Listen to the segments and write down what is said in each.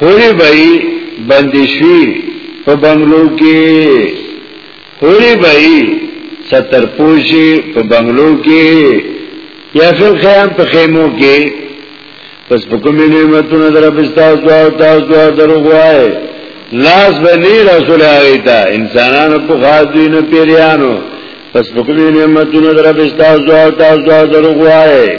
حوری بای بندشوی په بنگلو کې حوری بای سترپوشی په بنگلو کې یا فل خیام په خیمو کې پس په کومې نعمتونو در په تاسو او تاسو دوه دروغوای لاس بنی رسول ایتا انسانانو په غاځوی نه پیریانو پس په کومې نعمتونو در په تاسو او تاسو دوه دروغوای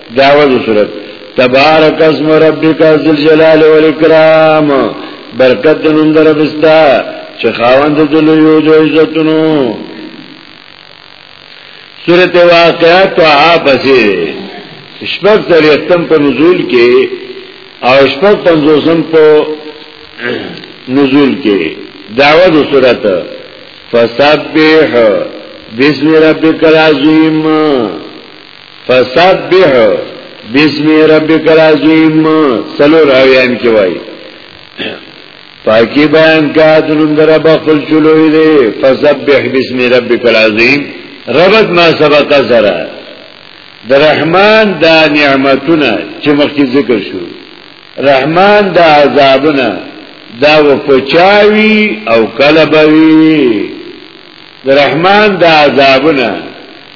دعوذ صورت تبارک اسم ربک ذل جلال والاکرام برکت دنم در بستا چې خاوند دلو یو د عزتونو سورت واقعا تو آ پسی شپک تر یختم پا نزول کې او شپک پنزوسم پا نزول کې دعوه دو سورت فسبح بسم ربک العظیم فسبح بسم ربک العظیم سلور اویان کی وای پاکی بیان کا دنم در بخل چلوی دی فسبح بسم ربک العظیم ربط ما سبق سره د رحمان دا نعمتونه چې مخکې ذکر شو رحمان دا عذابونه دا وپچاوی او کلبوی د رحمان دا عذابونه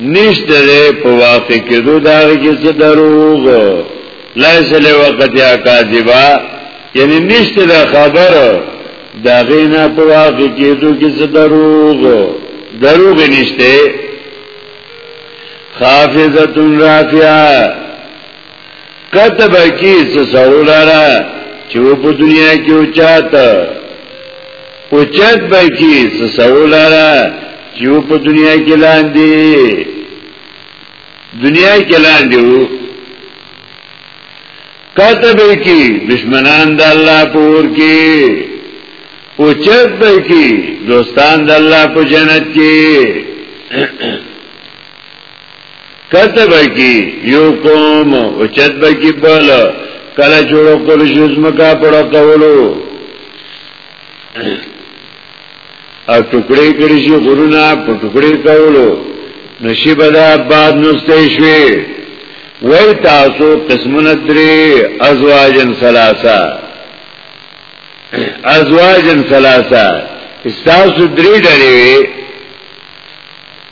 نشته ده په واقع کې دو داغه کې څه دروغ ليس له وقت يا کاذبا یعنی نشته ده خبر داغه نه په واقع کې دو کې څه دروغ دروغ نشته خافضه رافعه کته بکی سسرو لارا چه و پا دنیا کی اچاتا اچات بکی سسرو لارا چه و پا دنیا کی لاندی دنیا کی لاندی و کته بکی دشمنان دا اللہ پور کی اچات بکی دوستان دا اللہ پا جنت کی کته بکی یو قوم او چت بکی بل کله جوړو کول شي زمکا پړه کولو او ټوکړې کړي شي غرونه په ټوکړې کولو نشي بدا بعد نسته شوي وای تاسو قسمونه درې ازواجن ثلاثه ازواجن ثلاثه استاسو درې ډلې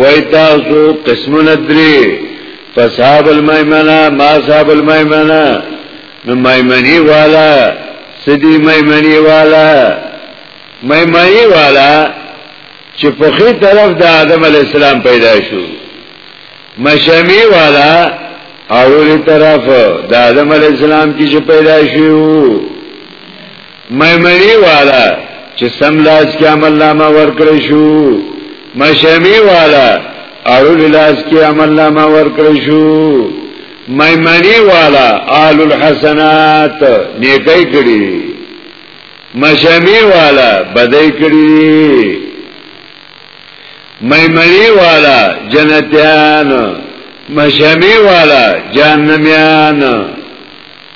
وای تاسو قسمونه درې فصحاب المیمنه ما صحاب المیمنه نو میمنی والا سدی میمنی والا میمنی والا چې په خې طرف د آدم علی السلام پیدا شو مشمی والا اولی طرف د آدم علی السلام کې چې پیدا شو میمنی والا چې سملاس کې عمل نامه ورکړی شو مشمی والا اړو لاس کې عمل نامه ورکړی شو میمنی والا آل الحسنات نیکی کړی مشمی والا بدای کړی میمنی والا جنتیان مشمی والا جانمیان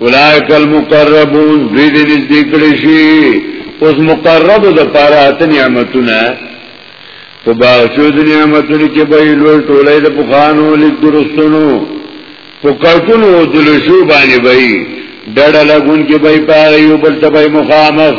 اولائک المقربون دوی دې نږدې کړی شي اوس مقرب د پاره ات نعمتونه په باغچو د نعمتونو کې به لوړ ټولې د بخانو لیک درستونو په کټونو د لشو باندې به ډډه لګون کې به پاره یو بل ته به مخامخ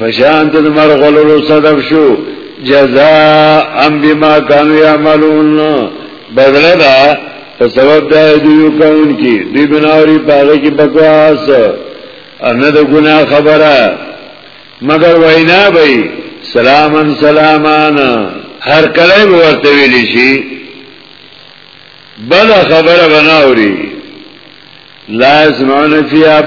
فشان تد مرغلو صدف شو جزاء بما كانوا يعملون بدل دا په سبب دا دیو کون کی دی بناوری پاگه کی بکواس انا دا گناہ خبره مگر وینا بی سلامن سلامان هر کلی بورته ویلی شی بلا خبره بناوری لا اسمعون فی اب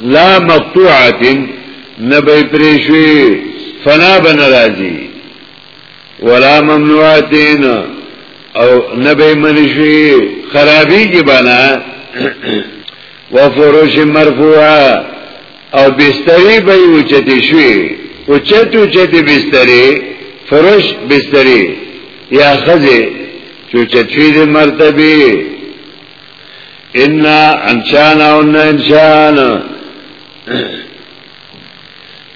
لا مقطوعات نبی پریشوی فنا بن راضی ولا ممنوعات او نبی منشوی خرابی کی بنا وفروش مرفوعه او بستری به اوچتی شوی اوچت اوچتی بستری فروش بستری یا خزه چوچت شوی دی مرتبی ان انشانا ان انشانا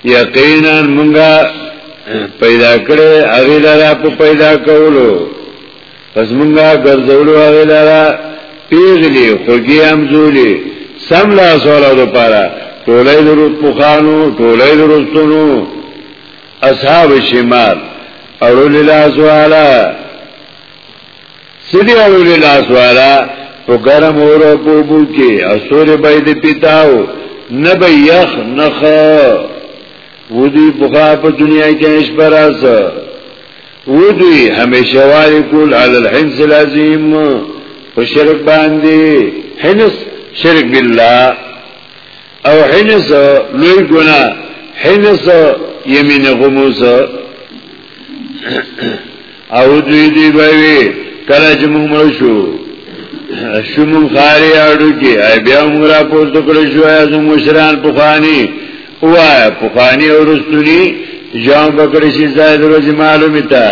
یقینا مونږه پیدا کړې هغه لاره په پیدا کولو پس مونږه ګرځولو هغه لاره پیغلی خوږی هم زولی سم لا سوالو دو پارا ټولای درو پخانو ټولای درستونو اصحاب شمال اولو للا سوالا سدی اړولی لاس والا په ګرم اور او په اوبو کې او سورې به یې د پیتاو نه به یخ نخه ودی بخا په دنیا کې هیڅ براز ودی همیشه واری کول علی الحنس العظیم په شرک باندې حنس شرک بالله او حنس لوی ګنا حنس یمین غموس او دوی دی بوي کله چې موږ مړ شو شومو خاري اړو کې ای بیا موږ را پورته کړو شو از مشران پخوانی وا پخوانی اورستونی جام بکر شي زائد روز معلومه تا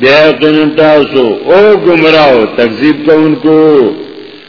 بیا قنن تاسو او گمراو تکذیب کوونکو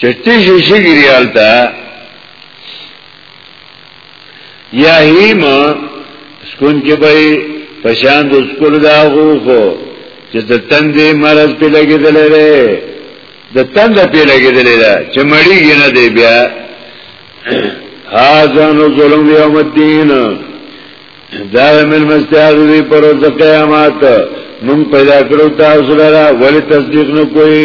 چې تیشی شګری آلتا یا هیم سکون کې به پشان د سکول دا غو خو چې د تندې مرز په لګیدل لري د تند په لګیدل لري چې مړی نه دی بیا هاذن ظلم یوم الدین دا من مستعذ دی پر د قیامت مون پیدا کړو تاسو لرا ولی تصدیق نه کوئی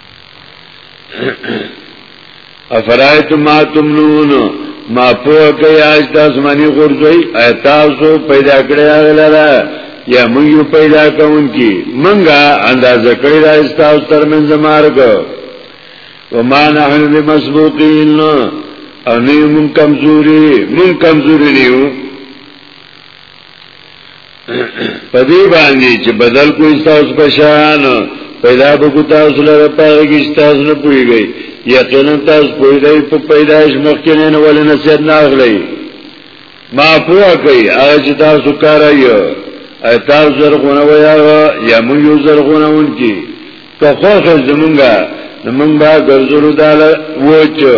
افرایت ما تمنون ما پوه کوي اج تاسو باندې غورځي تاسو پیدا کړی هغه لره یا موږ یو پیدا کون کی منګه اندازه کړی دا تاسو ترمن زمارګ وما نحن بمسبوقین او نه مون کمزوري مون کمزوري نیو پدې باندې چې بدل کوی تاسو په شان پیدا بکو تاسو لره پاره کې تاسو نه پويږئ یقینا تاسو پويدای په پیدایش مخکې نه ول نصیحت نه اغلی ما پوها کوي هغه چې تاسو کارایو ای تاسو زرغونه ویا یا مو یو زرغونه ونکی که خوخه زمونږه نو مونږ به ګرځولو داله وچو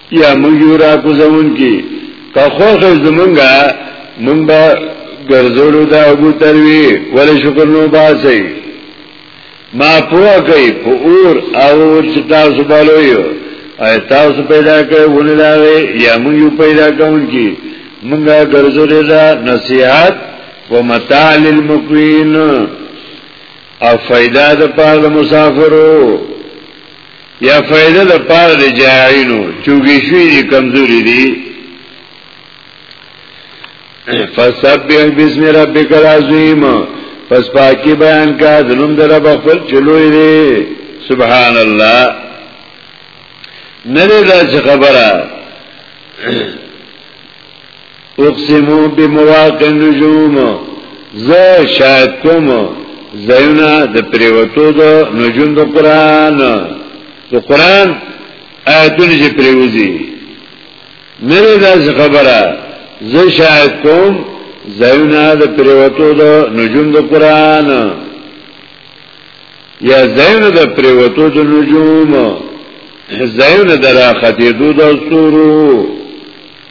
یا موږ یو را کوزون کی که خوښ زمونږه موږ به ګرځولو دا ابو تروی ولی شکر نو باسي ما پوه کوي په اور او چې تاسو بالوي اي تاسو پیدا کوي ونه دا یا موږ یو پیدا کوون کی موږ ګرځولو دا نصيحت ومتاع للمقوین او فائدہ د پاره مسافرو یا فائدہ د پاره د جایعینو چوګی شوی دی کمزوری دی فسبح بسم ربک العظیم پس پاکی بیان کا ظلم در رب خپل چلوی دی سبحان الله نه دا خبره اقسمو بمواقع نجوم زه شاید کوم زیونه د پریوتو د نجوم د قران د قران آیتونه چې پریوزي نه دا خبره زه شاید کوم زیونه د پریوتو د نجوم د قران یا زیونه د پریوتو د نجوم زیونه درا خطیدو د سورو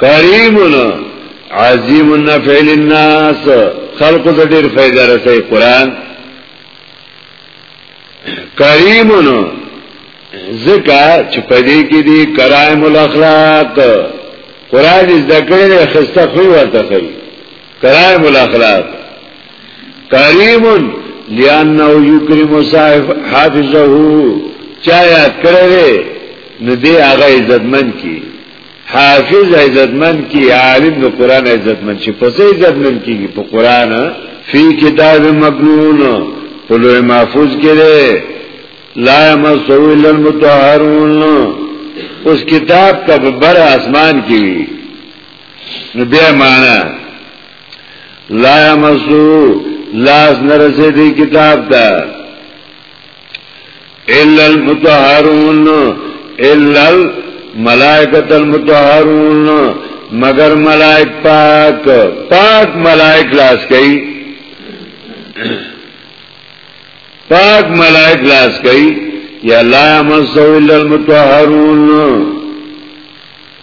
کریم عظیم النفع للناس خلق ته ډیر فائدہ رسي قران کریم زکا چې پدې کې دي کرائم الاخلاق قران ذکر خسته خو ورته کوي کرائم الاخلاق کریم لانه یکرم صاحب حافظه چا یاد کړی نو دی هغه عزتمن کی حافظ عزتمن کی عالم د قران عزتمن شي په څه عزتمن کیږي په قران فی کتاب مکنون په لوی محفوظ کې ده لا مسو الا المطهرون اوس کتاب کبر اسمان کې نو بیا معنا لا یمسو لاس نرسه دی کتاب تا الا المتحرون الا الملائکت المتحرون مگر ملائک پاک پاک ملائک لاس کئی پاک ملائک لاس کئی یا لا یمسو الا المتحرون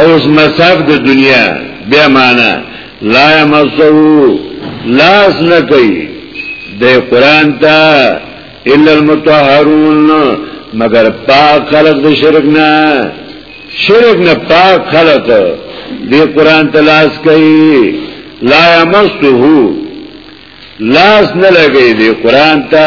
اوس مصاف د دنیا بیا معنا لا یمسو لاس نه کوي د قران ته الا المطهرون مگر پاک خلق د شرک نه شرک نه پاک خلق د قران ته لاس کوي لا یمسو لاس نه لګي د قران ته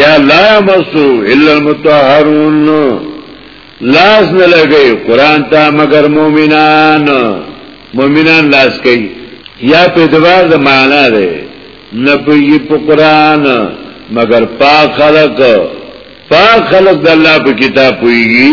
یا لا مسو الا المتطهرون لاس نه لګي قران ته مگر مؤمنان مؤمنان لاس کوي یا په دوار د معنا ده نه په په قران مگر پاک خلق پاک خلق د الله په کتاب پويږي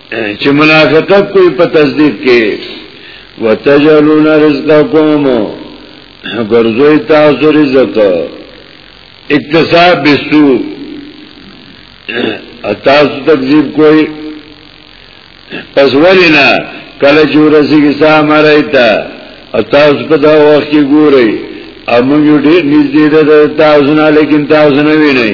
چې منافقت کوئی په تصدیق کې وتجلون رزقکم ګرځوي تاسو رزق اکتساب بسو تاسو تکذیب کوئی پس ولینا کله چې ورسې کې سامرای تا تاسو په دا وخت کې ګورئ امون یو ډیر نږدې ده تاسو نه لیکن تاسو نه وینئ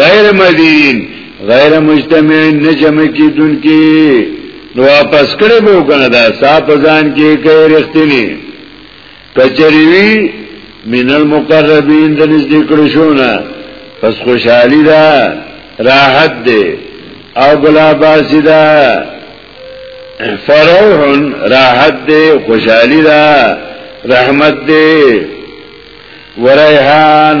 غیر مدین غیر مجتمع نه جمع کیدون کی نو واپس کړي به کنه دا صاحب ځان کې کوي رښتینی کچری وی من المقربین د نږدې کړو شو نه پس خوشحالی دا راحت دی او بلا باسی دا فروح راحت دی خوشحالی دا رحمت دی ورحان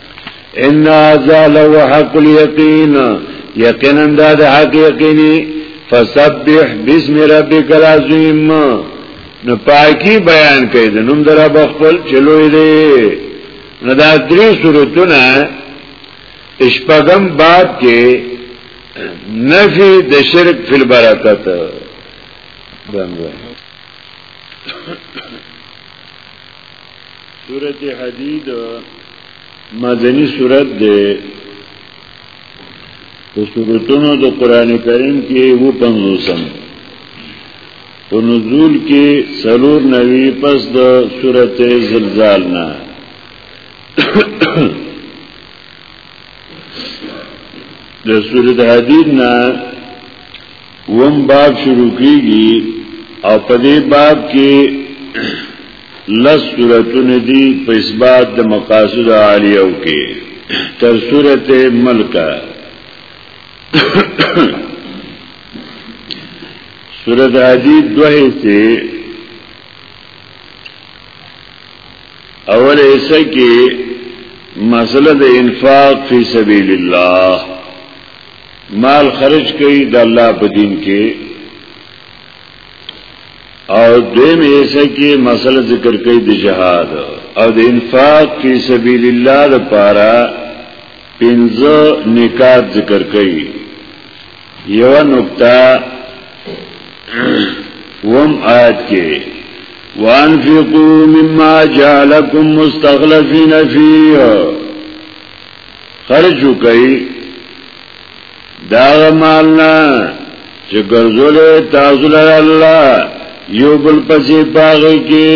ان ذا لو حق اليقين یقینا دا د حق یقیني فسبح بسم ربک العظیم نو پاکی بیان کړي د نوم در رب خپل چلوې دي نو دا درې سورتونه اشپغم باب کې نفي د شرک فی البرکت باندې سورت حدید مدنی سورت ده په سورتونو د قران کریم کې و پنځوسم په نزول کې سلور نوی پس د سورت زلزال نه د سورت حدید نه وم باب شروع کیږي او په دې باب کې لس سورتونه دي په اثبات د مقاصد عالیو کې تر سورته ملکه سورته حدید دوه حصے اول حصہ کې مسله د انفاق فی سبیل الله مال خرج کوي د الله په دین کې او دیم ایسا کې مسله ذکر کوي د جهاد او د انفاق فی سبیل الله لپاره پنځه نکات ذکر کوي یو نقطه وم آیت کې وانفقوا مما جعلكم مستخلفين فيه خرج کوي دا مالنا چې ګرځولې تاسو له الله یو بل پسې پاغي کې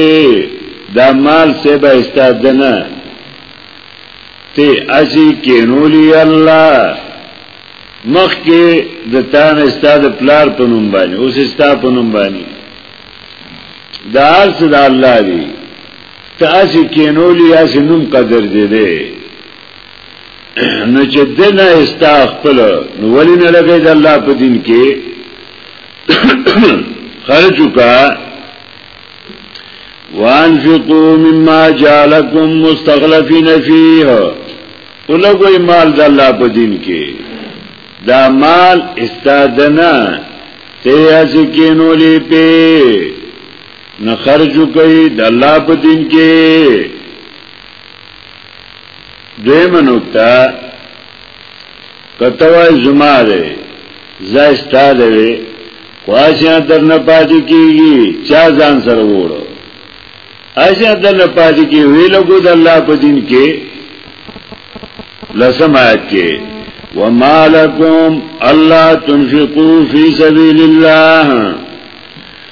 دا مال سه به استاد نه ته اسی کې نولی الله مخ کې د تان استاد پلار په نوم باندې اوس استاد په نوم باندې دا ارز د الله دی تاسو کینولی یاسې نوم قدر دی دی نو چې دنه استا خپل نو ولی نه لګی د الله په دین کې خرج وکا وانفقوا مما جعلكم مستخلفين فيه ولګوي مال د الله په دین کې دا مال استادنا ته ځکینولې په نه خرج کوي د الله په دین کې دیمه نقطه کتوای زما ده زاستا ده خواشیا در نه پاتې کیږي چا ځان سره وړو اجا در نه پاتې کی ویلو کو د الله په دین کې لسم آیت کې وما لكم الله تنفقوا في سبيل الله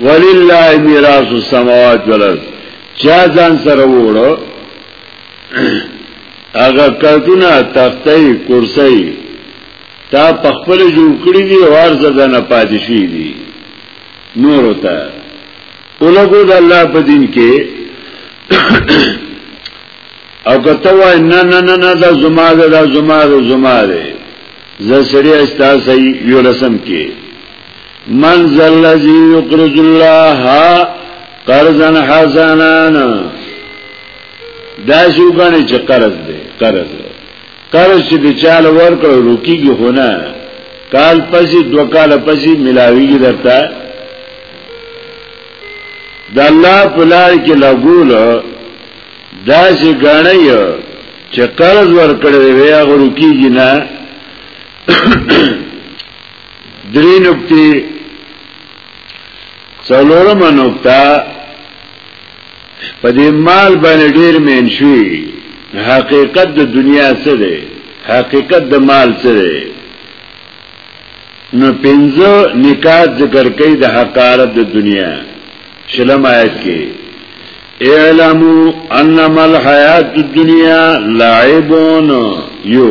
ولله میراث السماوات والارض چا ځان سره وړو هغه کټونه تختې کرسي تا په خپل جوړ کړی دی او ارزه ده نه پاتې شي دي نور وتا ولګو د الله په دین کې او کته وای نه نه نه نه دا زما ده دا زما ده زما ده زه سړی استاسي یو رسم کې من ذا الذي يقرض الله قرضا حسنا دا شو کنه چې قرض دی قرض قرض چې د چاله ورکړ روکیږي هونه کال پسې دو کال پسې ملاویږي درته د الله په لار کې لګول دا چې غړی چې قرض ورکړې وي هغه روکیږي نه درې نقطې څلورمه نقطه په دې مال باندې ډېر مین شوی حقیقت د دنیا څه دی حقیقت د مال څه دی نو پنځه نکات ذکر کوي د حقارت د دنیا شلم آیت کې اعلمو انما الحیات الدنیا لعبون یو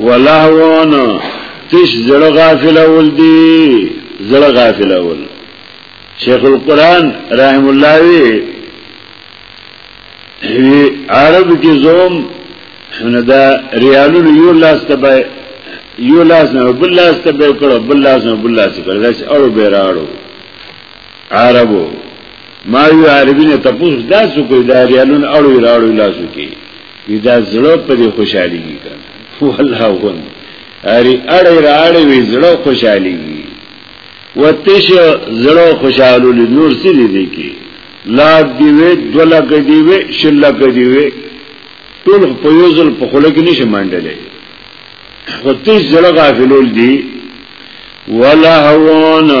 ولهون تش زړه غافل اول دی زړه غافل اول شیخ القرآن رحم الله وی عرب کې زوم نه دا ریالونو یو لاس ته یو لاس نه بل لاس ته به کړو بل لاس نه بل لاس کړو داس اړو به راړو عربو ما یو عربی نه تاسو داسو کوي دا ریالون اړو راړو لاسو کې دا زړه په دې خوشحاليږي کنه والله ون اری اړې راړې وی زړه خوشحاليږي وتش زړه خوشحالو نور سری دی کی لا دی وی دولا کدی وی شلا کدی وی ټول په یو ځل په خله کې نشي منډلې وتش زړه غافلول دی ولا هوونه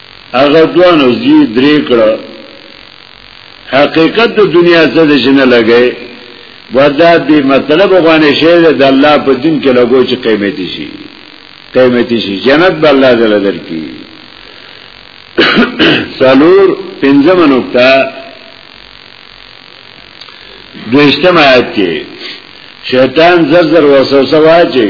هغه دوانو زی درې کړه حقیقت د دنیا څخه د جن لګي ودا به مطلب غوانه شی د الله په دین کې لګو چې قیمتي شي قیمتي شي جنت به الله تعالی درکړي سالور پنځم نقطه دویشتم آیت کې شیطان زر زر وسوسه واچي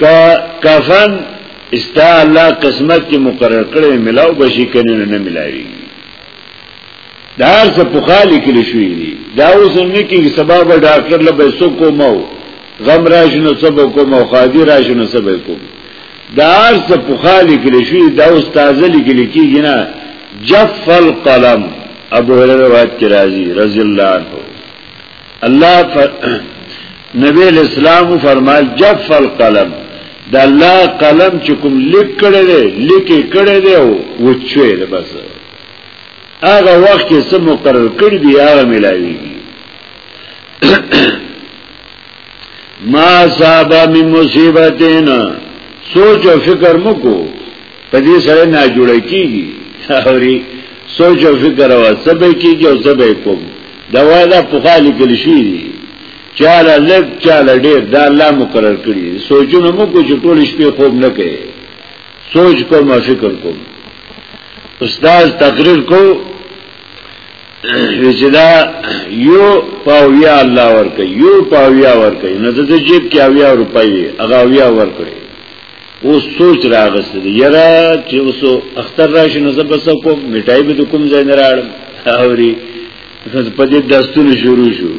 که کفن استا الله قسمت کې مقرر کړی ملاو بشي کنه نه ملاوي دا څه په خالي کې لشوي دي دا اوس نه کې سبب ډاکټر له پیسو کومو غم راشنو سبب کومو خادي راشنو سبب کوم دا څه په خالي کې لشوي دا اوس تازه لیکل کېږي نه جف القلم ابو هريره روایت کې راځي رضی الله عنه الله ف... نبی اسلام فرمایل جف القلم د الله قلم چې کوم لیک کړي دی لیکي کړي دی او وچوي دی بس هغه وخت کې سم مقرر کړی دی هغه ملاوي ما صاحب من مصیبتین سوچ او فکر مکو په دې سره نه جوړ کیږي اوري سوچ او فکر او سبې کیږي او سبې کوم دا وای دا پخا لیکل شي دي چاله لګ چاله ډېر دا الله مقرر کړی سوچونه مو کو چې ټول شپې خوب نه کوي سوچ کوم فکر کوم استاد تقریر کو چې دا یو پاویا الله ورکه یو پاویا ورکه نه د جیب کې اویا روپۍ هغه اویا ورکړي او سوچ راغسته دی یرا چې اوسو اختر راشي نو زب سو کو میټای به کوم ځای نه راړم اوري په دې دستور شروع شو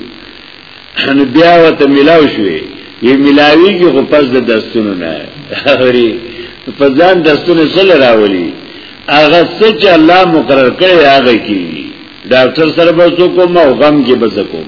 ان بیا وته ملاو شوې یې ملاوي کې خو پس د دستور نه اوري په ځان دستور سره راولي هغه څه چې الله مقرر کړی هغه کی ډاکټر سره به کوم او غم کې به کوم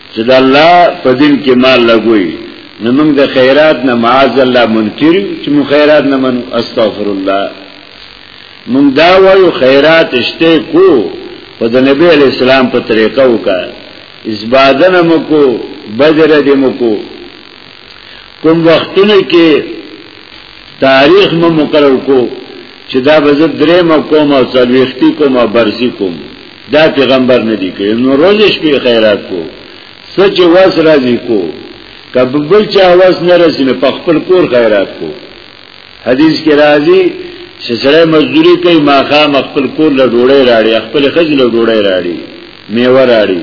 چې د الله په دین کې مال لګوي نو موږ د خیرات نه معاذ الله منکر چې موږ خیرات نه منو استغفر الله موږ دا وایو خیرات شته کو په د نبی علی السلام په طریقه وکا اسبادن مو کو بدر دې مو کو کوم وختونه کې تاریخ مو مقرر کو چې دا بزد درې مو کوم او څلويختي کوم او برزي کوم دا پیغمبر نه دی کړی نو روز شپې خیرات کو سچ واس راځي کو کب بل چا واس نه رسې نه په خپل کور خیرات کو حدیث کې راځي چې سړی مزدوري کوي ماخام خپل کور له ډوړې راړي خپل خځ له ډوړې راړي میوه راړي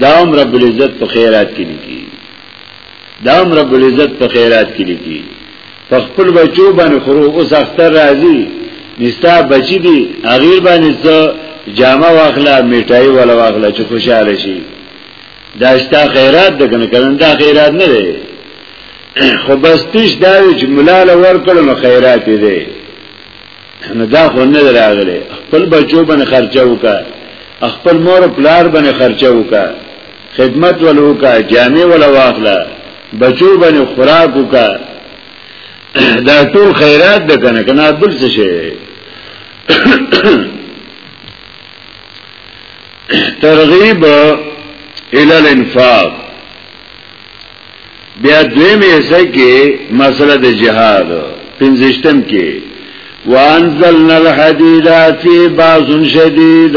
دا هم رب العزت په خیرات کې لیکي دا هم رب العزت په خیرات کې لیکي په خپل بچو باندې خورو اوس اختر راځي نستا بچی دي اغیر باندې څه جامه واخله میټای ولا واخله چې خوشاله شي دا ستا خیرات ده کنه کنه دا خیرات نه دی خو بس تیش دا چې ملال ور کړو نو خیرات دی نو دا خو نه راغلی خپل بچو باندې خرچه وکړه خپل مور پلار باندې خرچه وکړه خدمت ولو کا جامع ولا واخلا بچو باندې خوراک وکا دا ټول خیرات ده کنه کنه بل څه شي ترغیب الى الانفاق بیا دویم ایسا کې مسله د جهاد پنځشتم کې وانزلنا الحديد في باس شديد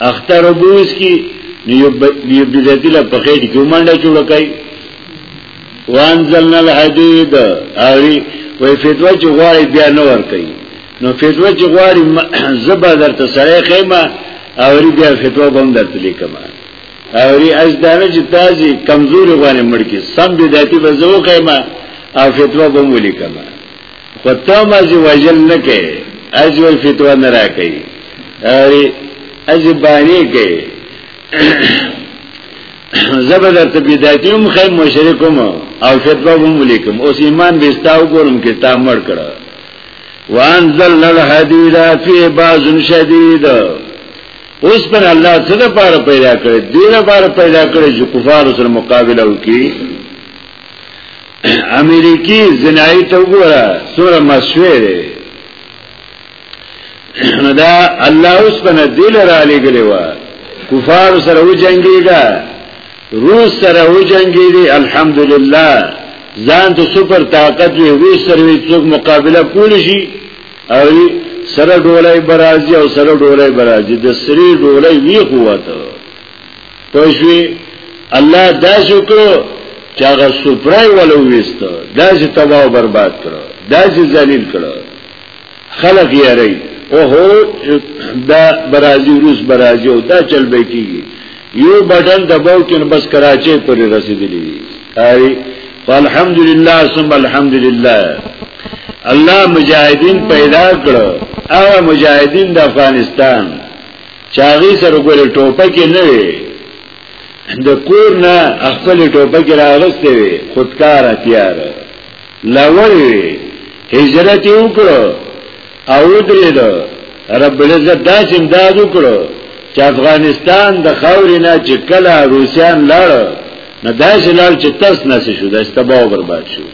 اختر وبوس کی نیو بدعتی لا پخې دي کومانډه جوړ کای وانزلنا الحديد اوی وې فتوا چې غواړي بیا نه ور کوي نو فتوا چې غواړي زبر درته سره خېما اوی بیا فتوا بم درته لیکم اوی از دانه چې تازي کمزوري غواړي مړ کی سم بدعتی به زو خېما او فتوا بم ولیکم خو ته ما چې وژل نه کوي اجي وي فتوا نه را کوي اری اجي باندې کوي زبر درته بدعتیوم خیر مشرکوم او فتوا هم ولیکم اوس ایمان بيستاو ګورم کې تا مړ کړه وانزل الحديد فی باز شدید اوس پر الله څه د پاره پیدا کړی دې لپاره پیدا کړی چې کفار سره مقابله وکړي امریکی زنائی تا گورا سورا مسوی دی نو دا الله اوس په دل را لګلی و کفار سره و جنگیږي روس سره و جنگیږي الحمدلله ځان ته سپر طاقت وی روس سره وی څوک مقابله کولی شي او سره ډولای برازي او سره ډولای برازي د سری ډولای وی قوت پښوی الله دا شکو چې هغه سپرای ولو وست دا چې تباہ او برباد کړو دا چې ذلیل کړو خلق یې ری او هو دا برازي روس برازي او دا چل به کیږي یو بټن دباو کې بس کراچي پورې رسیدلی دي اری فالحمدلله ثم الحمدلله الله مجاهدین پیدا کړو هغه مجاهدین د افغانستان چاغي سره ګورې ټوپکې نه وي د کور نه خپل ټوپکې راغستې وي خودکار هتیار لوړ وي هجرت یې وکړو او ودرېدو رب العزت داسې امداد وکړو چې افغانستان د خاورې نه چې کله روسیان لاړ نه داسې لاړ چې تس نسې شو داسې تباه او برباد شو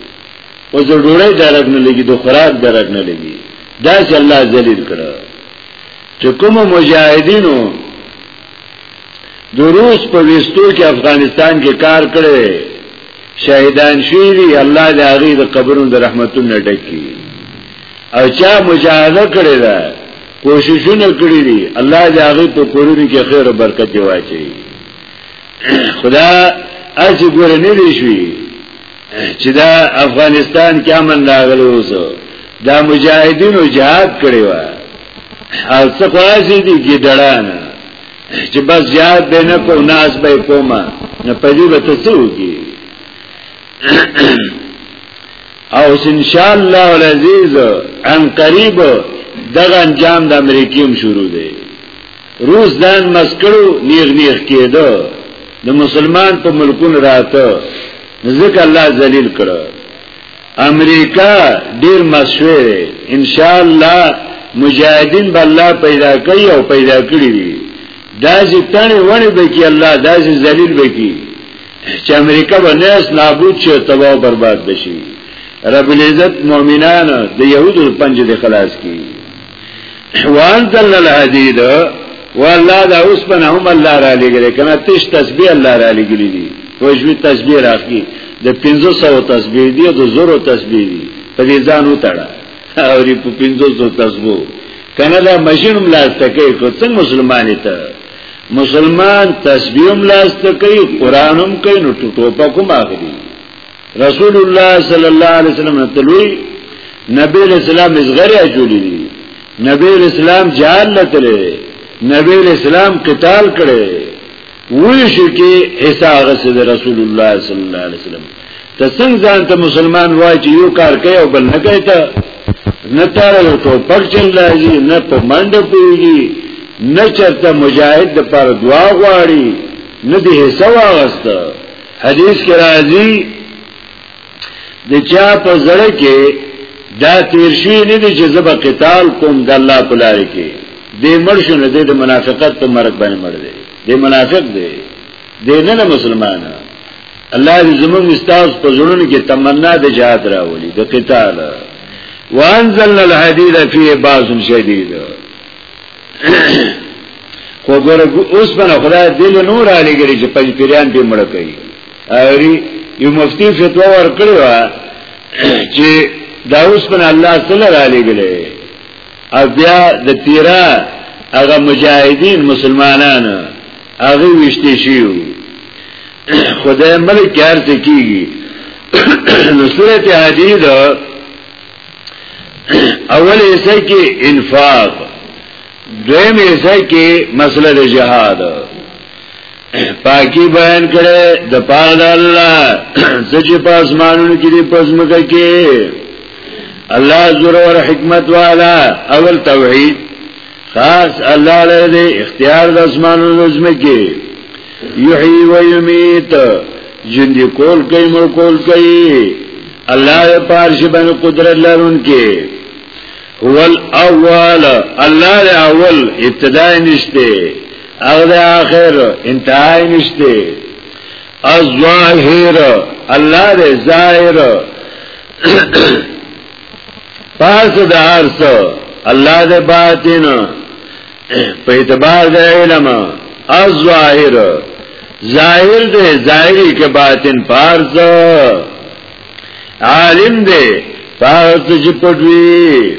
او زه ډوړې درک نه لګي د خوراک درک نه لګي داسې الله ذلیل کړو چې کوم مجاهدینو د روس په وستو کې افغانستان کې کار کړی شهیدان شوی دی الله دې هغه د قبرونو د رحمتونو ډکې او چا مجاهده کړی دا کوششونه کړی دي الله دې هغه په کورونو کې خیر او برکت واچي خدا اج ګور نه دی شوی چې دا افغانستان کې امن راغلی اوسو دا مجاهدینو جهاد کړی و او څه خواځي دي کې ډړان چې بس جهاد به نه کو ناس به کومه نه پدې به تاسو کې او ان شاء الله العزيز ان قریب دغه انجام د امریکیم شروع دی روس ځان مسکړو نیغ نیغ کېده د مسلمان په ملکونو راته ځکه الله ذلیل کړو امریکا ډیر مسوي ان شاء الله مجاهدین به الله پیدا کوي او پیدا کړی وي دا چې تنه ونه به کی الله دا چې ذلیل به کی چې امریکا به نس نابود شي تباہ او برباد بشي رب العزت مؤمنان د يهودو پنځه د خلاص کی وانزلنا الحديد والله دا اوس په هم الله را لګره کنه تش تسبیح الله را لګری دي وجوی تسبیح راخی د 1500 تسبیح دی د زورو تسبیح دی په دې ځان وتاړه او ری په 1500 تسبیح کنه دا ماشین هم لاس تکي کو څنګه مسلمان ته مسلمان تسبیح هم لاس تکي قران هم کوي نو ټوپه کوم اخري رسول الله صلی الله علیه وسلم تلوی نبی اسلام ازغری اچولی دی نبی اسلام جهاد لتره نبی اسلام قتال کړي وی شو کې حصہ غسه د رسول الله صلی الله علیه وسلم ته څنګه ځان ته مسلمان وای چې یو کار کوي او بل نه کوي ته نه تار یو ټوپک چل راځي نه په منډه پیږي نه چرته مجاهد د پر دعا غواړي نه دې حصہ واغسته حدیث کې راځي د چا په زړه کې دا تیر شي نه دي چې زب قتال کوم د الله په لار کې د مرشو نه د منافقت په مرګ باندې مړ دی د منافق دی د نه نه مسلمان الله دې زموږ استاد په زړونو کې تمنا د جهاد راولي د قتال وانزلنا الحديد فيه باز شديد خو ګور اوس باندې خدای دې له نور علی ګری چې پنځ پیران به مړ کوي اوري یو مفتی فتوا ورکړی و چې دا اوس باندې الله صلی الله علیه ګری او بیا د پیرا هغه مجاهدین مسلمانان هغه وشته شیو خدای ملک کار ته کیږي نو سورته حدید اول ایسا کی انفاق دویم ایسا کی مسئلہ دا جہاد پاکی بیان کرے دا پاک دا اللہ سچی پاس مانون کی دی پزمکا کی اللہ ضرور حکمت والا اول توحید خاص الله لري اختیار د اسمانونو د زمکه یحیی و یمیت جندی کول کوي مړ کول کوي الله د پارش باندې قدرت لرونکي هو الاول الله د اول ابتدا نشته او د اخر انتهای نشته الظاهر الله د ظاهر پاس د ارس الله د باطن په اعتبار د علم او ظاهر ظاهر دې ظاهري کې باطن پارس عالم دې پارس چې پټوي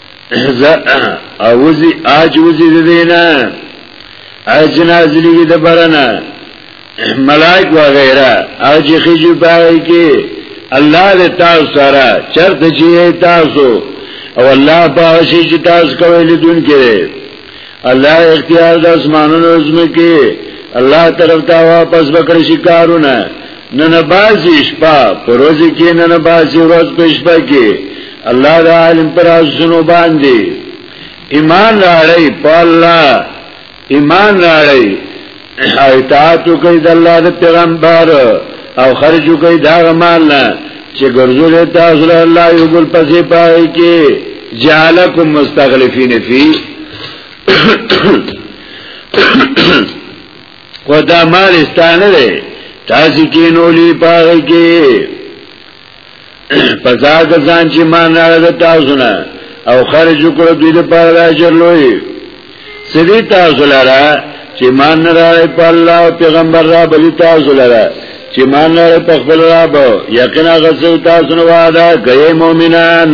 اوزی آج وزی دینا اجنا زلیگی دا برنا ملائک و غیره آج خیجو پاگئی که الله دې تاسو سره چرته چې تاسو او الله په شي چې تاسو کوي لیدون کې الله اختیار د اسمانونو زمکه الله طرف ته واپس وکړي شکارونه نن بازی شپه پروزی کې نن بازی ورځ په شپه کې الله د عالم پر ازونو باندې ایمان راړی په الله ایمان راړی او اطاعت کوي د الله د پیغمبر او خرج کوي دا مال نه چې ګرځول تاسو له الله یو بل پسې پای کې جعلکم مستغلفین فی خدا مال استانه ده تاسو کې نولی پای کې پس هغه ځان چې مان راغله د تاسو نه او خرج کړو دوی د پاره د اجر لوی سړي تاسو لاره چې مان راغله په الله او پیغمبر را بلی تاسو لاره چې مان راغله په خپل رب یقینا غسل تاسو نه وعده کوي مؤمنان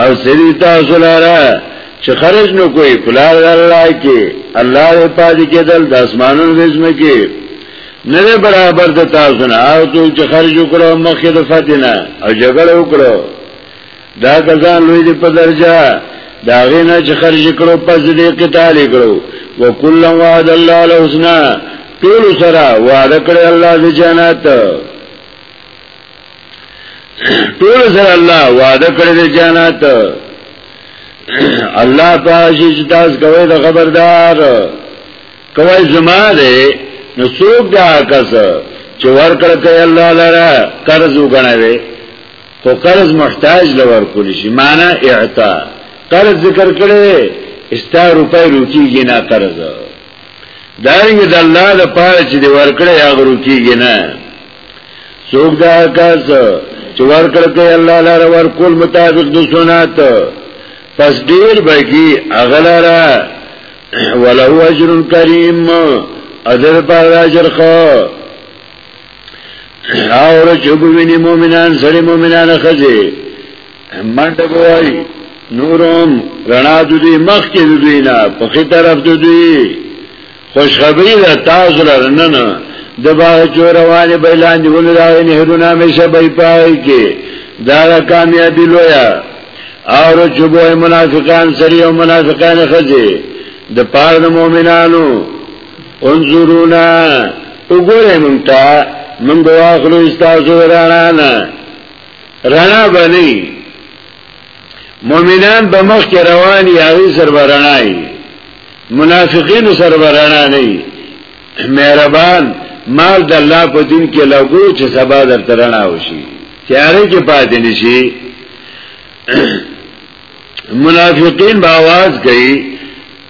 او سری تاسو لاره چې خرج نو کوئی پلار الله کې الله دې پاتې کېدل د اسمانونو وزمه کې نه برابر د تاسو نه او ته چې خرج وکړو مخې د فتنه او جګړه وکړو دا کزان لوی دې په درجه دا غینا چې خرج کړو پس دې قتال کړو وکل وعد الله الحسنا ټول سره وعده کړی الله دې جنت ټول سره الله وعده کړی دی جنت الله پاک چې تاسو کوي د خبردار کوي زما دی نو څوک دا کس چې ورکړ کوي الله لره قرض وګڼوي خو قرض محتاج لور کولی شي معنا اعطا قرض ذکر کړي استا روپۍ روکیږي نه قرض دارنګ د الله د پاره چې دی ورکړي هغه روکیږي نه سوک دا کس چې ورکړ کې الله لاره ورکول مطابق د سنت پس ډیر بګي اغلره ولو اجر کریم اجر پر اجر خو اور چوب ویني مؤمنان سره مؤمنان خزي منډه بوای نورم غنا د دې مخ کې د دوی نه په خې طرف د دوی خوشخبری دا تاسو لره نه نه د باغ چوروانه بیلان دی ول دا نهرونه همیشه بای پای کې دا کامیابی لویا اور چوبو منافقان سری او منافقان خځه د پاره د مؤمنانو انظرونا وګوره مونږ ته مونږ واخلو استاسو رانا رانا باندې مؤمنان به مخ کې روان یا وی سرورنای منافقین سرورنا نه مهربان مال د الله په دین کې لګو چې سبا در ترنا وشي تیارې کې پاتې نشي منافقین به आवाज کوي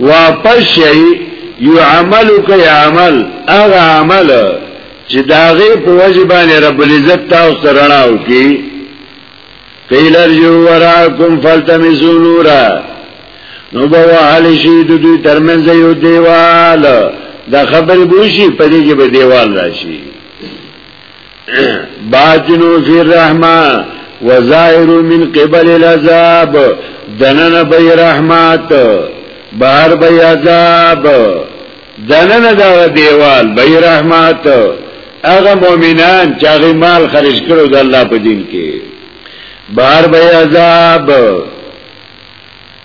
واپس شي یو عمل کوي عمل هغه عمل چې داغه په وجبانه رب العزت تاسو سرناو کی قیل ارجو وراکم فلتمسو نورا نو بوا حل شي د دوی ترمنځ یو دیوال دا خبر بوشي په دې کې به دیوال راشي باطنو فی الرحمه وظاهر من قبل العذاب دنن بی رحمت بهر بی عذاب دنن دا دیوال بی رحمت اغا مومنان چاگی مال خرج کرو دا اللہ پا دین کی بهر بی عذاب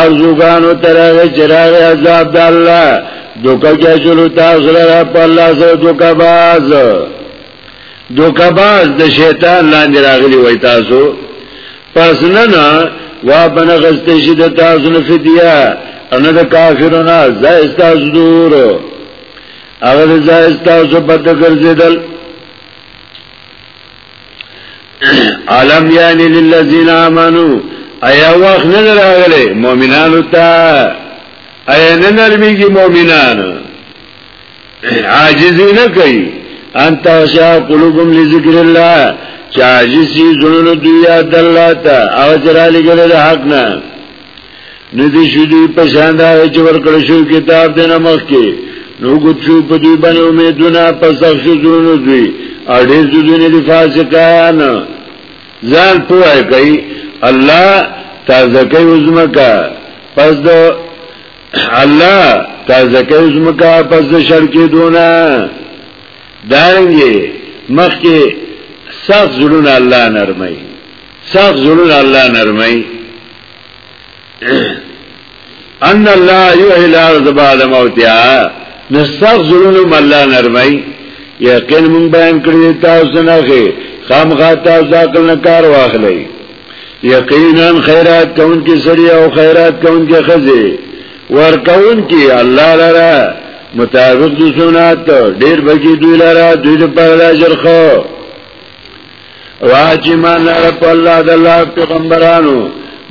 ارزوګانو ترغه چراغ عذاب د الله دوکه کې شروع تاسو را په الله سره دوکه باز دوکه باز د شیطان لاندې راغلی وای تاسو پس نه نه وا بنه غسته شي د تاسو نه فدیه ان د کافرونو ځای تاسو دور هغه ځای تاسو بد ګرځیدل علم یعنی للذین آمنو ایا وخت نه راغلی مؤمنانو ته ایا نه نرمیږي مؤمنان عاجز نه کوي انت شا قلوبم لذکر الله چاجسی زنون دوی یاد اللہ تا او چرا لگل دا حق نا ندی شو دوی پشان دا چې ورکړ شو کتاب د نمخ کې نو ګوت شو په دوی باندې امیدونه پس شو زونو دوی اړې دوی نه دي فاسقان ځان پوهه کوي الله تازه کوي وزمکا پس دو الله تازه کوي وزمکا پس د شر کې دونه دارنګي مخ کې صاف زړونه الله نرمي صاف زړونه الله نرمي ان الله یحیی الارض بعد موتها نسخ زلون الله نرمای یقین مون بیان کړی تاسو نه کې خامخا تاسو عقل نه کار واخلئ یقینا خیرات کون کی سری او خیرات کون کی خزی ورکون کی الله لرا مطابق دو سنات دیر بکی دوی لرا دوی لپاره لاجر خو واجی مان رب الله د الله پیغمبرانو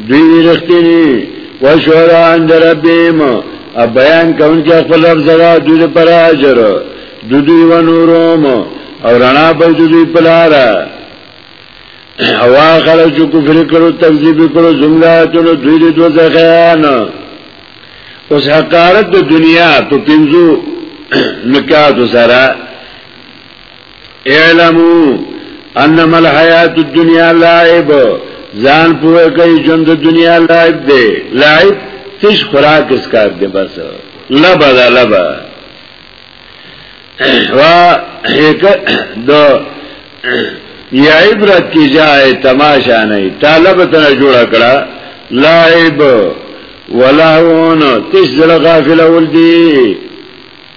دوی رښتینی و شورا عند ربهم ا بیان کون کې خپل رب زړه دوی پر اجر دوی دوی و نوروم او رڼا به دوی په لار هوا خلک چې کفر کړو تکذیب کړو زملاتونو دوی د دوه ځخیان اوس حقارت د دنیا په پنځو نکات سره اعلمو انما الحیات الدنیا لعب ځان پوهه کوي ژوند د دنیا لعب دی لعب تش خوراک اس کار دی بس لبا دا لبا و ایک دو یا عبرت کی جائے تماشا نہیں طالب تنا جوڑا کڑا لعب ولهون تش زړه غافل ول دي